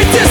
Point is